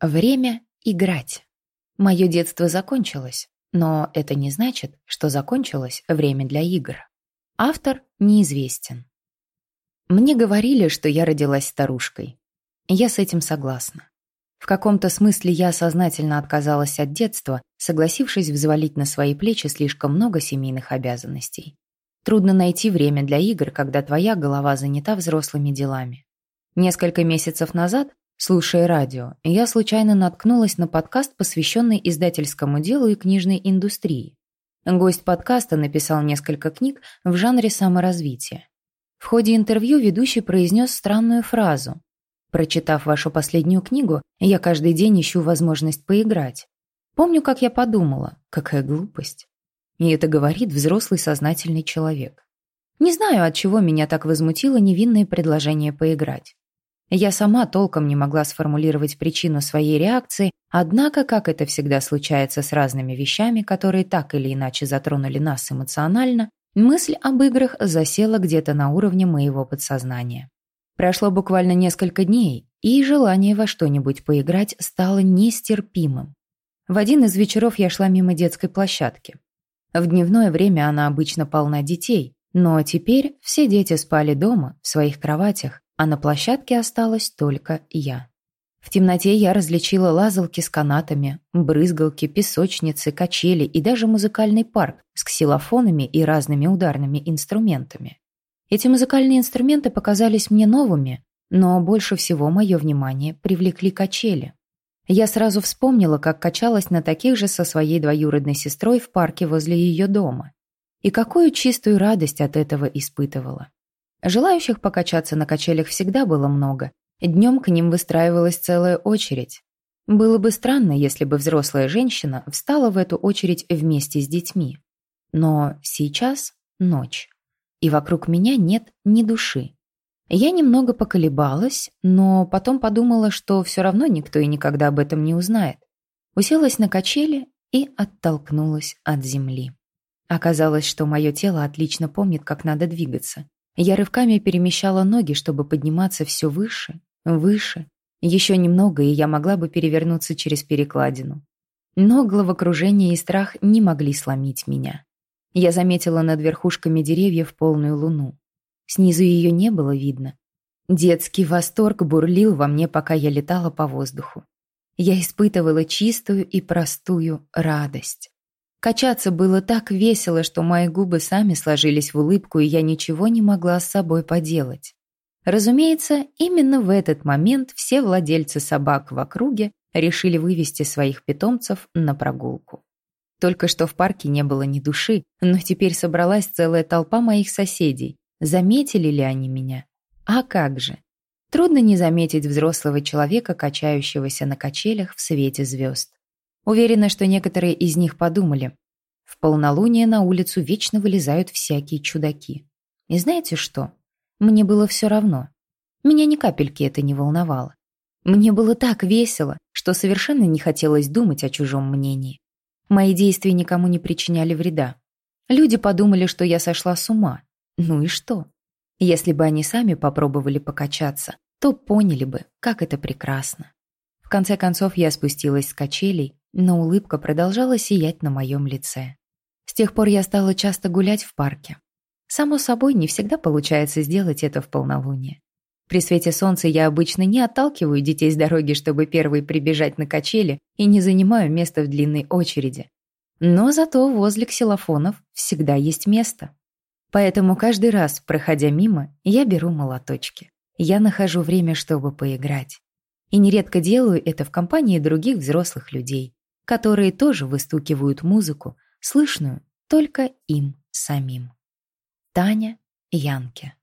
Время играть. Мое детство закончилось, но это не значит, что закончилось время для игр. Автор неизвестен. Мне говорили, что я родилась старушкой. Я с этим согласна. В каком-то смысле я сознательно отказалась от детства, согласившись взвалить на свои плечи слишком много семейных обязанностей. Трудно найти время для игр, когда твоя голова занята взрослыми делами. Несколько месяцев назад, слушая радио, я случайно наткнулась на подкаст, посвященный издательскому делу и книжной индустрии. Гость подкаста написал несколько книг в жанре саморазвития. В ходе интервью ведущий произнес странную фразу. «Прочитав вашу последнюю книгу, я каждый день ищу возможность поиграть. Помню, как я подумала, какая глупость. И это говорит взрослый сознательный человек. Не знаю, от чего меня так возмутило невинное предложение поиграть. Я сама толком не могла сформулировать причину своей реакции, однако, как это всегда случается с разными вещами, которые так или иначе затронули нас эмоционально, мысль об играх засела где-то на уровне моего подсознания. Прошло буквально несколько дней, и желание во что-нибудь поиграть стало нестерпимым. В один из вечеров я шла мимо детской площадки. В дневное время она обычно полна детей, но теперь все дети спали дома, в своих кроватях, а на площадке осталась только я. В темноте я различила лазалки с канатами, брызгалки, песочницы, качели и даже музыкальный парк с ксилофонами и разными ударными инструментами. Эти музыкальные инструменты показались мне новыми, но больше всего мое внимание привлекли качели. Я сразу вспомнила, как качалась на таких же со своей двоюродной сестрой в парке возле ее дома. И какую чистую радость от этого испытывала. Желающих покачаться на качелях всегда было много. Днем к ним выстраивалась целая очередь. Было бы странно, если бы взрослая женщина встала в эту очередь вместе с детьми. Но сейчас ночь, и вокруг меня нет ни души. Я немного поколебалась, но потом подумала, что все равно никто и никогда об этом не узнает. Уселась на качели и оттолкнулась от земли. Оказалось, что мое тело отлично помнит, как надо двигаться. Я рывками перемещала ноги, чтобы подниматься все выше, выше. Еще немного, и я могла бы перевернуться через перекладину. Но головокружение и страх не могли сломить меня. Я заметила над верхушками деревьев полную луну. Снизу ее не было видно. Детский восторг бурлил во мне, пока я летала по воздуху. Я испытывала чистую и простую радость. Качаться было так весело, что мои губы сами сложились в улыбку, и я ничего не могла с собой поделать. Разумеется, именно в этот момент все владельцы собак в округе решили вывести своих питомцев на прогулку. Только что в парке не было ни души, но теперь собралась целая толпа моих соседей, Заметили ли они меня? А как же? Трудно не заметить взрослого человека, качающегося на качелях в свете звезд. Уверена, что некоторые из них подумали. В полнолуние на улицу вечно вылезают всякие чудаки. И знаете что? Мне было все равно. Меня ни капельки это не волновало. Мне было так весело, что совершенно не хотелось думать о чужом мнении. Мои действия никому не причиняли вреда. Люди подумали, что я сошла с ума, ну и что? Если бы они сами попробовали покачаться, то поняли бы, как это прекрасно. В конце концов я спустилась с качелей, но улыбка продолжала сиять на моем лице. С тех пор я стала часто гулять в парке. Само собой, не всегда получается сделать это в полнолуние. При свете солнца я обычно не отталкиваю детей с дороги, чтобы первые прибежать на качели, и не занимаю место в длинной очереди. Но зато возле ксилофонов всегда есть место. Поэтому каждый раз, проходя мимо, я беру молоточки. Я нахожу время, чтобы поиграть. И нередко делаю это в компании других взрослых людей, которые тоже выстукивают музыку, слышную только им самим. Таня Янке